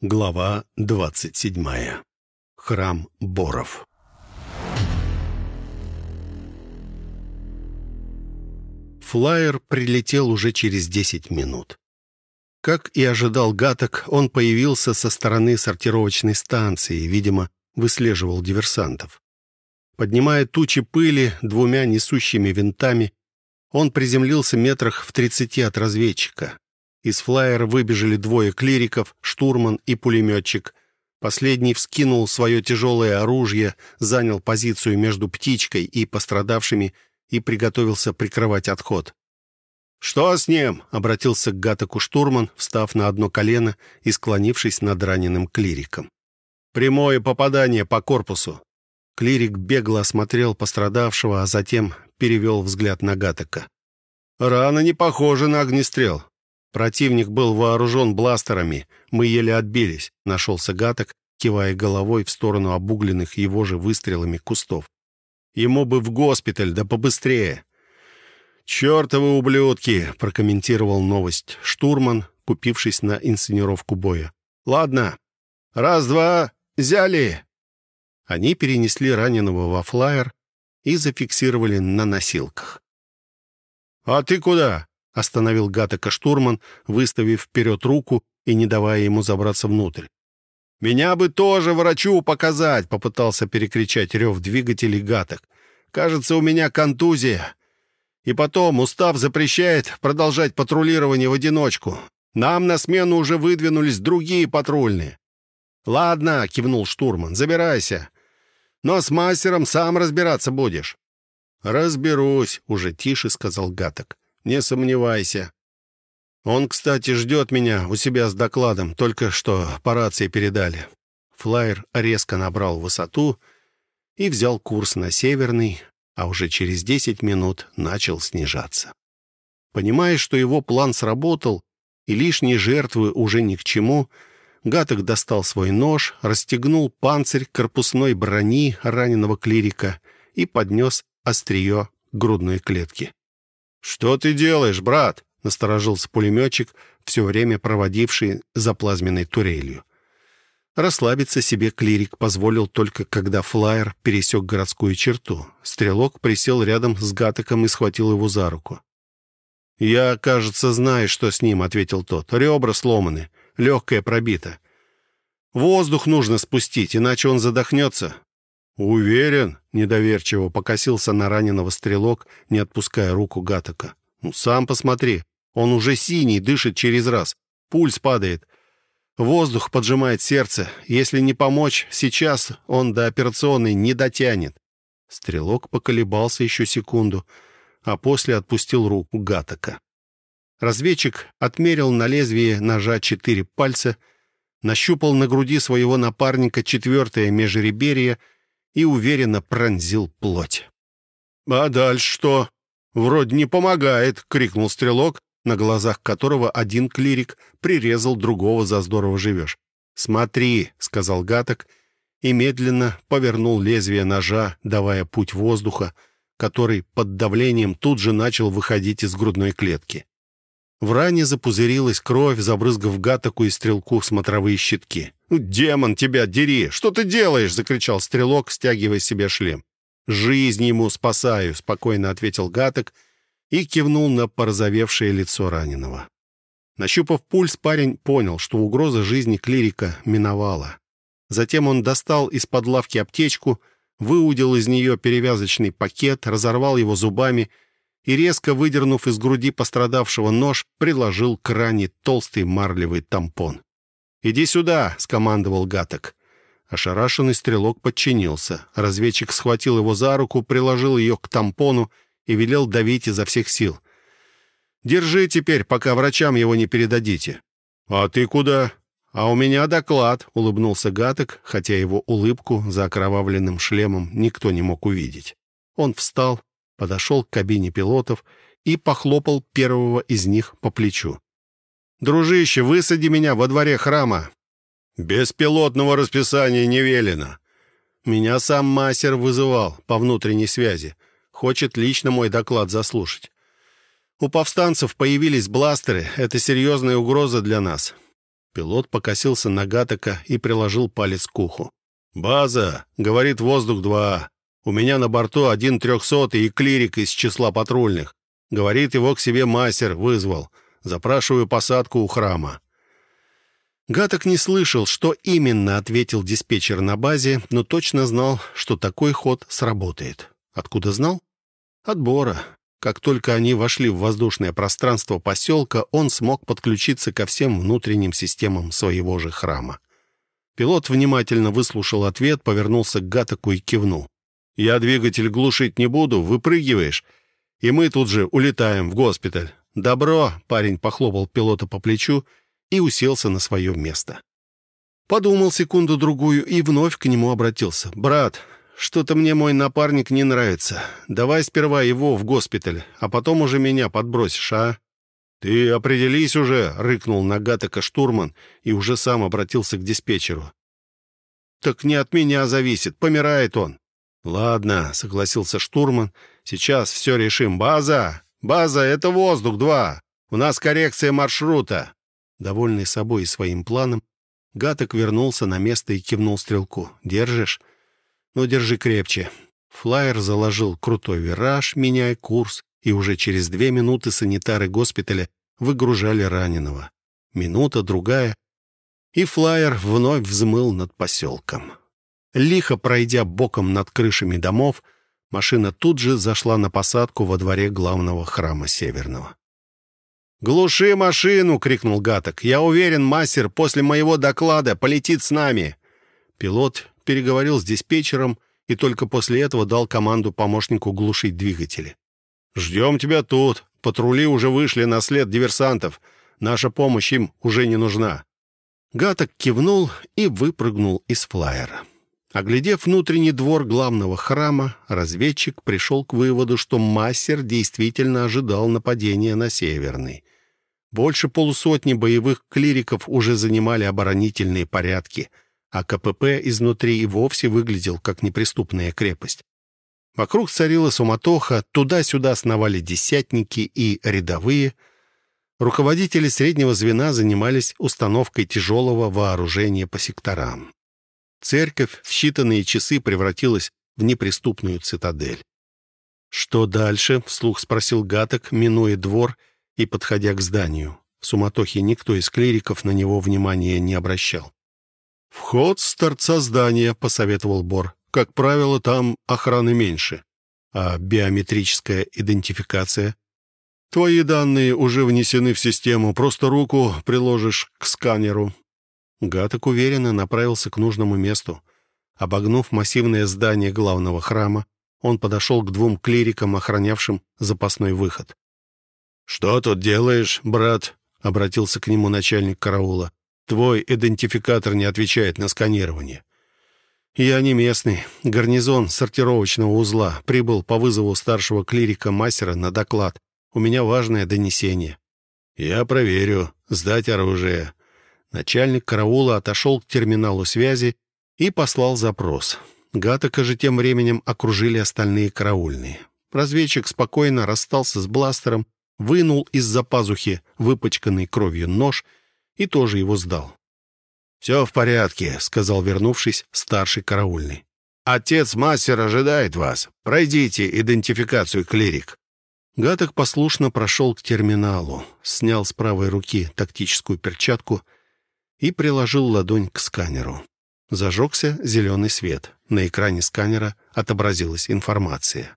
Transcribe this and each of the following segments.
Глава 27. Храм Боров. Флайер прилетел уже через 10 минут. Как и ожидал Гаток, он появился со стороны сортировочной станции, видимо, выслеживал диверсантов. Поднимая тучи пыли двумя несущими винтами, он приземлился метрах в 30 от разведчика. Из флайера выбежали двое клириков, штурман и пулеметчик. Последний вскинул свое тяжелое оружие, занял позицию между птичкой и пострадавшими и приготовился прикрывать отход. «Что с ним?» — обратился к Гатаку штурман, встав на одно колено и склонившись над раненым клириком. «Прямое попадание по корпусу». Клирик бегло осмотрел пострадавшего, а затем перевел взгляд на Гатака. «Рана не похожа на огнестрел. Противник был вооружен бластерами. Мы еле отбились», — нашелся Гаток, кивая головой в сторону обугленных его же выстрелами кустов. «Ему бы в госпиталь, да побыстрее!» «Чертовы ублюдки!» — прокомментировал новость штурман, купившись на инсценировку боя. «Ладно. Раз-два. Взяли!» Они перенесли раненого во флайер и зафиксировали на носилках. «А ты куда?» — остановил Гатака штурман, выставив вперед руку и не давая ему забраться внутрь. «Меня бы тоже врачу показать!» — попытался перекричать рев двигателей Гаток. «Кажется, у меня контузия. И потом устав запрещает продолжать патрулирование в одиночку. Нам на смену уже выдвинулись другие патрульные. «Ладно», — кивнул штурман, — «забирайся. Но с мастером сам разбираться будешь». «Разберусь», — уже тише сказал Гаток. «Не сомневайся». «Он, кстати, ждет меня у себя с докладом, только что по рации передали». Флайер резко набрал высоту и взял курс на северный, а уже через 10 минут начал снижаться. Понимая, что его план сработал, и лишние жертвы уже ни к чему, Гаток достал свой нож, расстегнул панцирь корпусной брони раненого клирика и поднес острие грудной клетки. «Что ты делаешь, брат?» — насторожился пулеметчик, все время проводивший за плазменной турелью. Расслабиться себе клирик позволил только когда флайер пересек городскую черту. Стрелок присел рядом с Гатоком и схватил его за руку. «Я, кажется, знаю, что с ним», — ответил тот. «Ребра сломаны, легкое пробито. Воздух нужно спустить, иначе он задохнется». «Уверен?» — недоверчиво покосился на раненого стрелок, не отпуская руку Гатока. «Ну, сам посмотри. Он уже синий, дышит через раз. Пульс падает. Воздух поджимает сердце. Если не помочь, сейчас он до операционной не дотянет. Стрелок поколебался еще секунду, а после отпустил руку Гатака. Разведчик отмерил на лезвие ножа четыре пальца, нащупал на груди своего напарника четвертое межреберье и уверенно пронзил плоть. «А дальше что?» «Вроде не помогает!» — крикнул стрелок, на глазах которого один клирик прирезал другого за здорово живешь. «Смотри», — сказал Гаток, и медленно повернул лезвие ножа, давая путь воздуха, который под давлением тут же начал выходить из грудной клетки. В ране запузырилась кровь, забрызгав Гатоку и стрелку смотровые щитки. «Ну, «Демон, тебя дери! Что ты делаешь?» — закричал стрелок, стягивая себе шлем. «Жизнь ему спасаю», — спокойно ответил Гаток — и кивнул на порозовевшее лицо раненого. Нащупав пульс, парень понял, что угроза жизни клирика миновала. Затем он достал из-под лавки аптечку, выудил из нее перевязочный пакет, разорвал его зубами и, резко выдернув из груди пострадавшего нож, приложил к ране толстый марлевый тампон. «Иди сюда!» — скомандовал Гаток. Ошарашенный стрелок подчинился. Разведчик схватил его за руку, приложил ее к тампону и велел давить изо всех сил. «Держи теперь, пока врачам его не передадите». «А ты куда?» «А у меня доклад», — улыбнулся Гаток, хотя его улыбку за окровавленным шлемом никто не мог увидеть. Он встал, подошел к кабине пилотов и похлопал первого из них по плечу. «Дружище, высади меня во дворе храма!» «Без пилотного расписания не велено!» «Меня сам мастер вызывал по внутренней связи. Хочет лично мой доклад заслушать. У повстанцев появились бластеры. Это серьезная угроза для нас. Пилот покосился на Гатака и приложил палец к уху. «База!» — говорит «Воздух-2». «У меня на борту один трехсотый и клирик из числа патрульных. Говорит, его к себе мастер вызвал. Запрашиваю посадку у храма». Гаток не слышал, что именно ответил диспетчер на базе, но точно знал, что такой ход сработает. Откуда знал? Отбора. Как только они вошли в воздушное пространство поселка, он смог подключиться ко всем внутренним системам своего же храма. Пилот внимательно выслушал ответ, повернулся к Гатаку и кивнул. «Я двигатель глушить не буду, выпрыгиваешь, и мы тут же улетаем в госпиталь». «Добро!» — парень похлопал пилота по плечу и уселся на свое место. Подумал секунду-другую и вновь к нему обратился. «Брат, что-то мне мой напарник не нравится. Давай сперва его в госпиталь, а потом уже меня подбросишь, а?» «Ты определись уже!» — рыкнул Нагатока штурман и уже сам обратился к диспетчеру. «Так не от меня зависит, помирает он». «Ладно», — согласился штурман, — «сейчас все решим. База! База, это воздух-2! У нас коррекция маршрута!» Довольный собой и своим планом, Гаток вернулся на место и кивнул стрелку. «Держишь?» «Ну, держи крепче». Флайер заложил крутой вираж, меняя курс, и уже через две минуты санитары госпиталя выгружали раненого. Минута, другая, и флайер вновь взмыл над поселком. Лихо пройдя боком над крышами домов, машина тут же зашла на посадку во дворе главного храма Северного. «Глуши машину!» — крикнул Гаток. «Я уверен, мастер после моего доклада полетит с нами!» Пилот переговорил с диспетчером и только после этого дал команду помощнику глушить двигатели. «Ждем тебя тут. Патрули уже вышли на след диверсантов. Наша помощь им уже не нужна». Гаток кивнул и выпрыгнул из флайера. Оглядев внутренний двор главного храма, разведчик пришел к выводу, что мастер действительно ожидал нападения на Северный. Больше полусотни боевых клириков уже занимали оборонительные порядки, а КПП изнутри и вовсе выглядел как неприступная крепость. Вокруг царила суматоха, туда-сюда сновали десятники и рядовые. Руководители среднего звена занимались установкой тяжелого вооружения по секторам. Церковь в считанные часы превратилась в неприступную цитадель. «Что дальше?» — вслух спросил Гаток, минуя двор и подходя к зданию. В суматохе никто из клириков на него внимания не обращал. «Вход с торца здания», — посоветовал Бор. «Как правило, там охраны меньше. А биометрическая идентификация? Твои данные уже внесены в систему, просто руку приложишь к сканеру». Гаток уверенно направился к нужному месту. Обогнув массивное здание главного храма, он подошел к двум клирикам, охранявшим запасной выход. «Что тут делаешь, брат?» — обратился к нему начальник караула. «Твой идентификатор не отвечает на сканирование». «Я не местный. Гарнизон сортировочного узла. Прибыл по вызову старшего клирика-мастера на доклад. У меня важное донесение». «Я проверю. Сдать оружие». Начальник караула отошел к терминалу связи и послал запрос. Гатака же тем временем окружили остальные караульные. Разведчик спокойно расстался с бластером вынул из-за пазухи выпачканный кровью нож и тоже его сдал. «Все в порядке», — сказал, вернувшись, старший караульный. «Отец мастер ожидает вас. Пройдите идентификацию клирик». Гаток послушно прошел к терминалу, снял с правой руки тактическую перчатку и приложил ладонь к сканеру. Зажегся зеленый свет. На экране сканера отобразилась информация.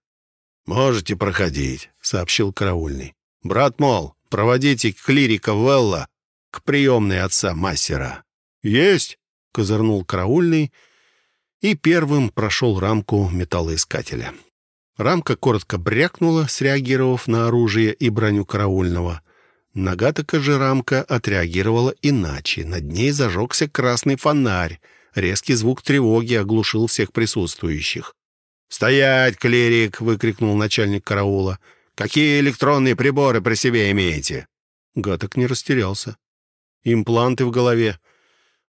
«Можете проходить», — сообщил караульный. Брат, мол, проводите клирика Велла к приемной отца мастера. «Есть!» — козырнул караульный и первым прошел рамку металлоискателя. Рамка коротко брякнула, среагировав на оружие и броню караульного. Нагатока же рамка отреагировала иначе. Над ней зажегся красный фонарь. Резкий звук тревоги оглушил всех присутствующих. «Стоять, клирик!» — выкрикнул начальник караула. Какие электронные приборы при себе имеете?» Гаток не растерялся. «Импланты в голове.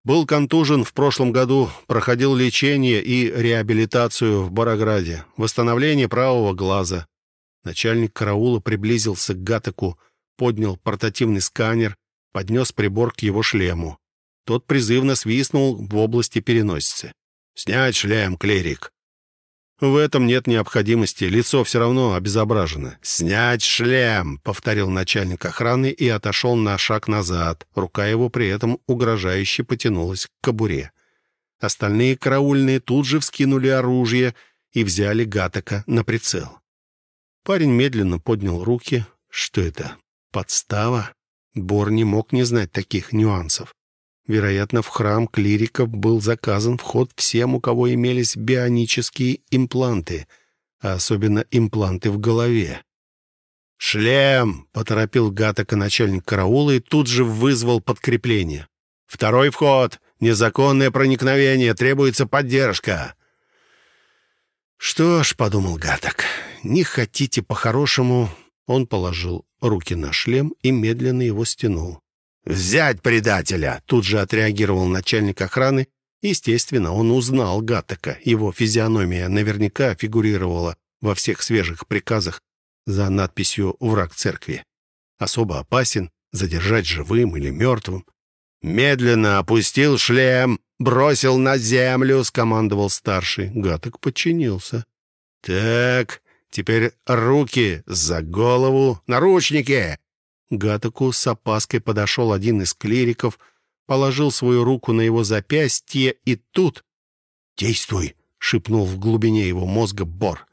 Был контужен в прошлом году, проходил лечение и реабилитацию в Барограде. Восстановление правого глаза». Начальник караула приблизился к Гатаку, поднял портативный сканер, поднес прибор к его шлему. Тот призывно свистнул в области переносицы. «Снять шлем, клерик!» В этом нет необходимости, лицо все равно обезображено. «Снять шлем!» — повторил начальник охраны и отошел на шаг назад. Рука его при этом угрожающе потянулась к кобуре. Остальные караульные тут же вскинули оружие и взяли Гатака на прицел. Парень медленно поднял руки. Что это? Подстава? Бор не мог не знать таких нюансов. Вероятно, в храм клириков был заказан вход всем, у кого имелись бионические импланты, а особенно импланты в голове. «Шлем!» — поторопил Гатака начальник караула и тут же вызвал подкрепление. «Второй вход! Незаконное проникновение! Требуется поддержка!» «Что ж», — подумал Гаток, — «не хотите по-хорошему...» Он положил руки на шлем и медленно его стянул. «Взять предателя!» — тут же отреагировал начальник охраны. Естественно, он узнал Гаттека. Его физиономия наверняка фигурировала во всех свежих приказах за надписью «Враг церкви». Особо опасен, задержать живым или мертвым. «Медленно опустил шлем, бросил на землю», — скомандовал старший. Гаток подчинился. «Так, теперь руки за голову, наручники!» Гатаку с опаской подошел один из клириков, положил свою руку на его запястье, и тут... «Действуй!» — шепнул в глубине его мозга Бор.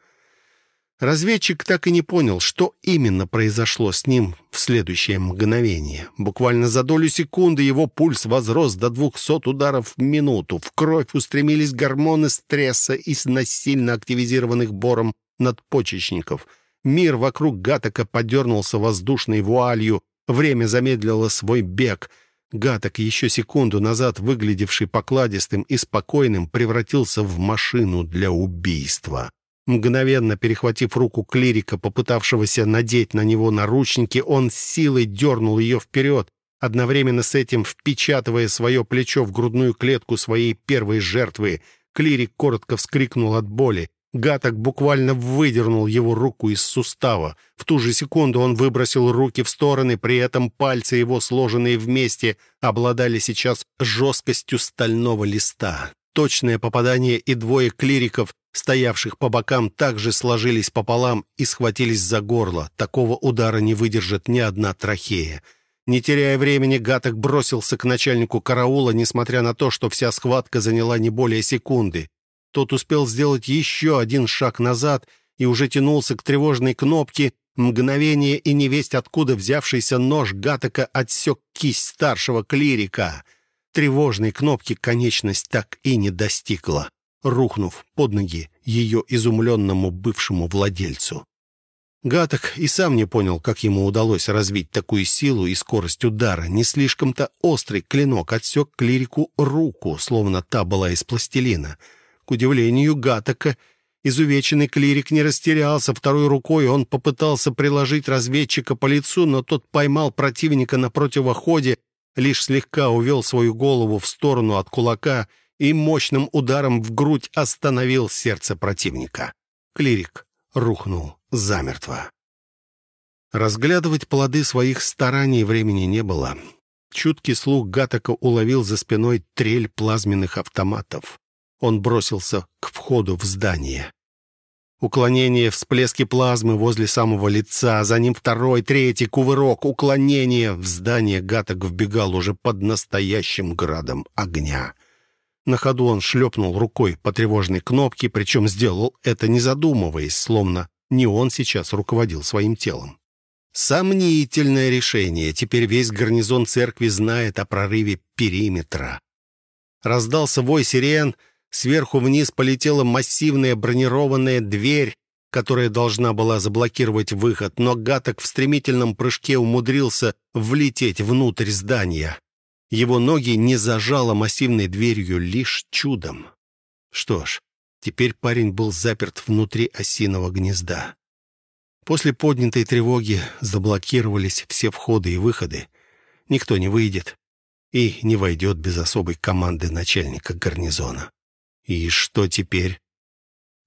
Разведчик так и не понял, что именно произошло с ним в следующее мгновение. Буквально за долю секунды его пульс возрос до двухсот ударов в минуту. В кровь устремились гормоны стресса из насильно активизированных бором надпочечников — Мир вокруг Гатака подернулся воздушной вуалью. Время замедлило свой бег. Гаток, еще секунду назад выглядевший покладистым и спокойным, превратился в машину для убийства. Мгновенно перехватив руку клирика, попытавшегося надеть на него наручники, он с силой дернул ее вперед, одновременно с этим впечатывая свое плечо в грудную клетку своей первой жертвы. Клирик коротко вскрикнул от боли. Гаток буквально выдернул его руку из сустава. В ту же секунду он выбросил руки в стороны, при этом пальцы его, сложенные вместе, обладали сейчас жесткостью стального листа. Точное попадание и двое клириков, стоявших по бокам, также сложились пополам и схватились за горло. Такого удара не выдержит ни одна трахея. Не теряя времени, Гаток бросился к начальнику караула, несмотря на то, что вся схватка заняла не более секунды. Тот успел сделать еще один шаг назад и уже тянулся к тревожной кнопке. Мгновение и невесть, откуда взявшийся нож Гатака отсек кисть старшего клирика. Тревожной кнопки конечность так и не достигла, рухнув под ноги ее изумленному бывшему владельцу. Гаток и сам не понял, как ему удалось развить такую силу и скорость удара. Не слишком-то острый клинок отсек клирику руку, словно та была из пластилина — к удивлению Гатака, изувеченный клирик не растерялся. Второй рукой он попытался приложить разведчика по лицу, но тот поймал противника на противоходе, лишь слегка увел свою голову в сторону от кулака и мощным ударом в грудь остановил сердце противника. Клирик рухнул замертво. Разглядывать плоды своих стараний времени не было. Чуткий слух Гатака уловил за спиной трель плазменных автоматов. Он бросился к входу в здание. Уклонение, всплески плазмы возле самого лица, за ним второй, третий, кувырок, уклонение. В здание Гаток вбегал уже под настоящим градом огня. На ходу он шлепнул рукой по тревожной кнопке, причем сделал это не задумываясь, словно не он сейчас руководил своим телом. Сомнительное решение. Теперь весь гарнизон церкви знает о прорыве периметра. Раздался вой сирен — Сверху вниз полетела массивная бронированная дверь, которая должна была заблокировать выход, но Гаток в стремительном прыжке умудрился влететь внутрь здания. Его ноги не зажало массивной дверью лишь чудом. Что ж, теперь парень был заперт внутри осиного гнезда. После поднятой тревоги заблокировались все входы и выходы. Никто не выйдет и не войдет без особой команды начальника гарнизона. И что теперь?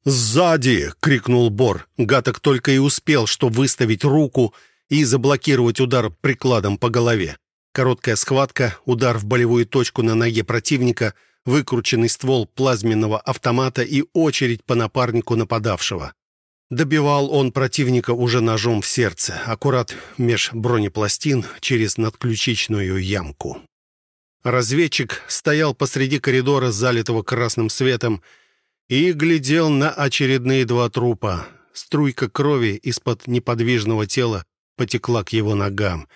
«Сзади!» — крикнул Бор. Гаток только и успел, что выставить руку и заблокировать удар прикладом по голове. Короткая схватка, удар в болевую точку на ноге противника, выкрученный ствол плазменного автомата и очередь по напарнику нападавшего. Добивал он противника уже ножом в сердце, аккурат меж бронепластин через надключичную ямку. Разведчик стоял посреди коридора, залитого красным светом, и глядел на очередные два трупа. Струйка крови из-под неподвижного тела потекла к его ногам,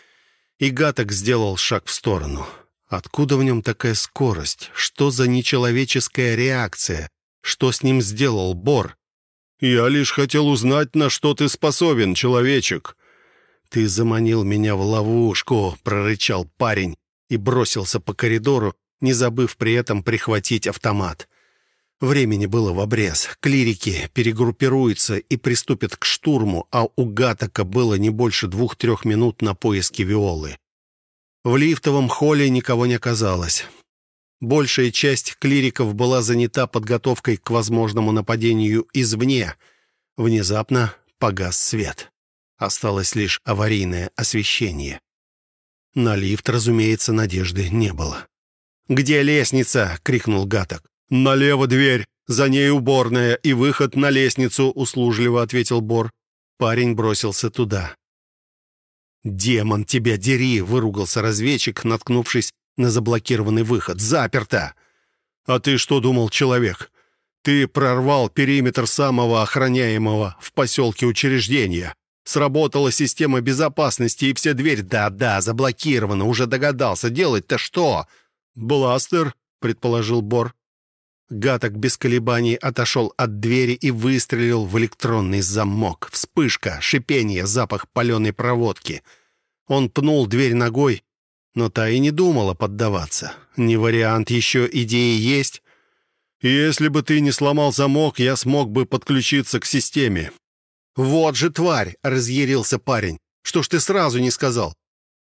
и Гаток сделал шаг в сторону. Откуда в нем такая скорость? Что за нечеловеческая реакция? Что с ним сделал Бор? «Я лишь хотел узнать, на что ты способен, человечек». «Ты заманил меня в ловушку», — прорычал парень и бросился по коридору, не забыв при этом прихватить автомат. Времени было в обрез. Клирики перегруппируются и приступят к штурму, а у Гатака было не больше двух-трех минут на поиски Виолы. В лифтовом холле никого не оказалось. Большая часть клириков была занята подготовкой к возможному нападению извне. Внезапно погас свет. Осталось лишь аварийное освещение. На лифт, разумеется, надежды не было. «Где лестница?» — крикнул Гаток. «Налево дверь, за ней уборная и выход на лестницу», — услужливо ответил Бор. Парень бросился туда. «Демон, тебя дери!» — выругался разведчик, наткнувшись на заблокированный выход. «Заперто!» «А ты что думал, человек? Ты прорвал периметр самого охраняемого в поселке учреждения. Сработала система безопасности, и все двери... Да-да, заблокирована, уже догадался. Делать-то что?» «Бластер», — предположил Бор. Гаток без колебаний отошел от двери и выстрелил в электронный замок. Вспышка, шипение, запах паленой проводки. Он пнул дверь ногой, но та и не думала поддаваться. Не вариант, еще идеи есть. «Если бы ты не сломал замок, я смог бы подключиться к системе». «Вот же тварь!» — разъярился парень. «Что ж ты сразу не сказал?»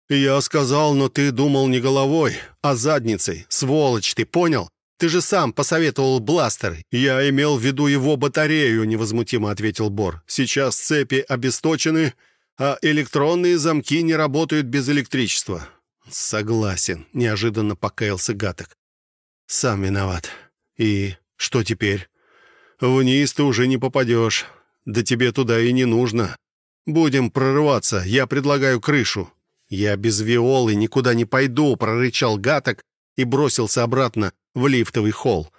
«Я сказал, но ты думал не головой, а задницей. Сволочь ты, понял? Ты же сам посоветовал бластер. Я имел в виду его батарею, невозмутимо ответил Бор. Сейчас цепи обесточены, а электронные замки не работают без электричества. Согласен, неожиданно покаялся Гаток. Сам виноват. И что теперь? Вниз ты уже не попадешь. Да тебе туда и не нужно. Будем прорываться. Я предлагаю крышу. Я без виолы никуда не пойду, прорычал Гаток и бросился обратно в лифтовый холл.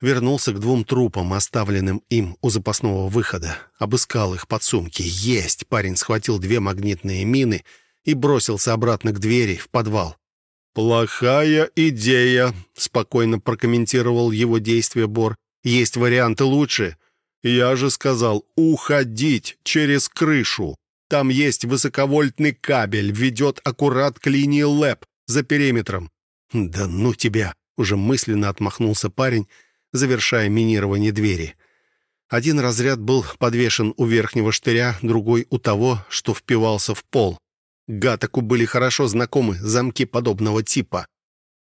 Вернулся к двум трупам, оставленным им у запасного выхода. Обыскал их под сумки. Есть! Парень схватил две магнитные мины и бросился обратно к двери в подвал. «Плохая идея», — спокойно прокомментировал его действия Бор. «Есть варианты лучше. Я же сказал, уходить через крышу. Там есть высоковольтный кабель, ведет аккурат к линии ЛЭП за периметром». «Да ну тебя!» Уже мысленно отмахнулся парень, завершая минирование двери. Один разряд был подвешен у верхнего штыря, другой у того, что впивался в пол. Гатаку были хорошо знакомы замки подобного типа.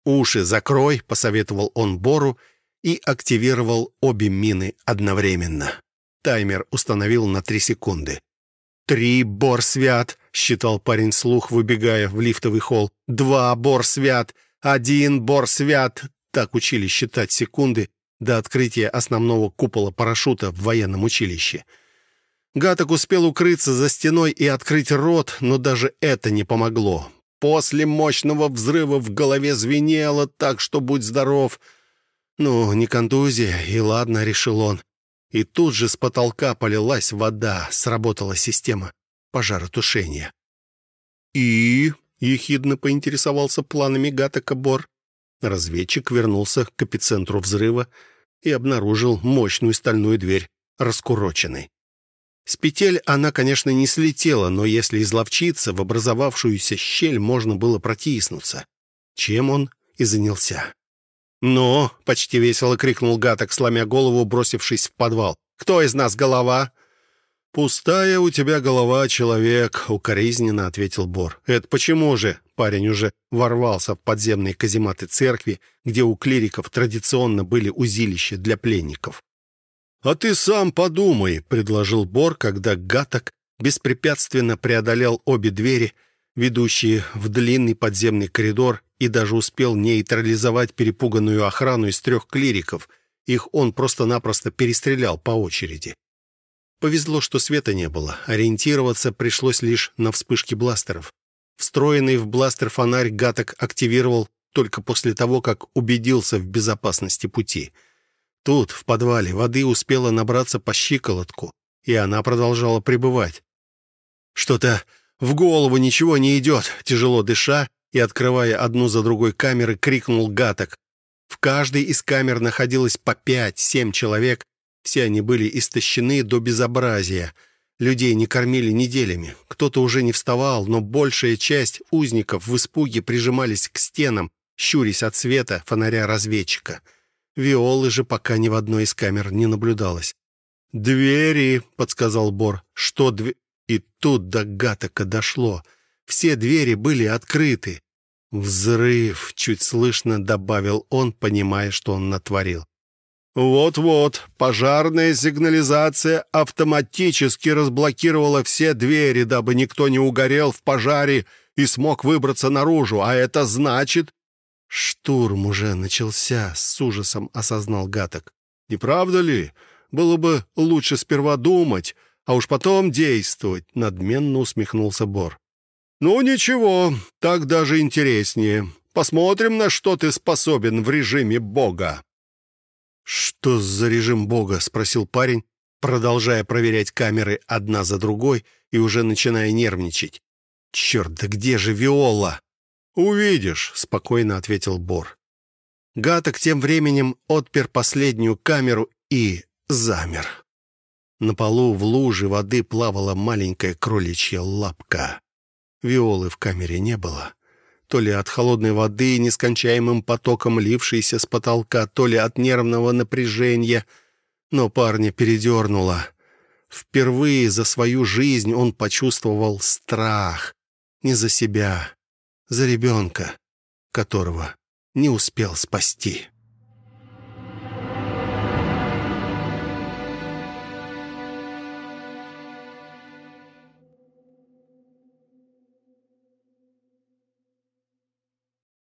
«Уши закрой», — посоветовал он Бору и активировал обе мины одновременно. Таймер установил на три секунды. «Три, Бор свят!» — считал парень слух, выбегая в лифтовый холл. «Два, Бор свят! Один бор свят. Так учили считать секунды до открытия основного купола парашюта в военном училище. Гаток успел укрыться за стеной и открыть рот, но даже это не помогло. После мощного взрыва в голове звенело так, что будь здоров. Ну, не контузия, и ладно, решил он. И тут же с потолка полилась вода, сработала система пожаротушения. «И?» Ехидно поинтересовался планами Гатака Бор. Разведчик вернулся к эпицентру взрыва и обнаружил мощную стальную дверь, раскуроченной. С петель она, конечно, не слетела, но если изловчиться, в образовавшуюся щель можно было протиснуться. Чем он и занялся. «Ну!» — почти весело крикнул Гаток, сломя голову, бросившись в подвал. «Кто из нас голова?» «Пустая у тебя голова, человек», — укоризненно ответил Бор. «Это почему же?» Парень уже ворвался в подземные казематы церкви, где у клириков традиционно были узилища для пленников. «А ты сам подумай», — предложил Бор, когда Гаток беспрепятственно преодолел обе двери ведущие в длинный подземный коридор, и даже успел нейтрализовать перепуганную охрану из трех клириков. Их он просто-напросто перестрелял по очереди. Повезло, что света не было. Ориентироваться пришлось лишь на вспышки бластеров. Встроенный в бластер фонарь Гаток активировал только после того, как убедился в безопасности пути. Тут, в подвале, воды успела набраться по щиколотку, и она продолжала пребывать. Что-то в голову ничего не идет, тяжело дыша и открывая одну за другой камеры, крикнул Гаток. В каждой из камер находилось по пять-семь человек, все они были истощены до безобразия. Людей не кормили неделями. Кто-то уже не вставал, но большая часть узников в испуге прижимались к стенам, щурясь от света фонаря разведчика. Виолы же пока ни в одной из камер не наблюдалось. «Двери», — подсказал Бор. «Что дверь?» И тут до Гатака дошло. Все двери были открыты. «Взрыв», — чуть слышно добавил он, понимая, что он натворил. Вот-вот, пожарная сигнализация автоматически разблокировала все двери, дабы никто не угорел в пожаре и смог выбраться наружу, а это значит... Штурм уже начался, с ужасом осознал Гаток. Не правда ли? Было бы лучше сперва думать, а уж потом действовать, надменно усмехнулся Бор. Ну ничего, так даже интереснее. Посмотрим, на что ты способен в режиме Бога. «Что за режим Бога?» — спросил парень, продолжая проверять камеры одна за другой и уже начиная нервничать. «Черт, да где же Виола?» «Увидишь», — спокойно ответил Бор. Гаток тем временем отпер последнюю камеру и замер. На полу в луже воды плавала маленькая кроличья лапка. Виолы в камере не было то ли от холодной воды, нескончаемым потоком лившейся с потолка, то ли от нервного напряжения. Но парня передернуло. Впервые за свою жизнь он почувствовал страх. Не за себя, за ребенка, которого не успел спасти.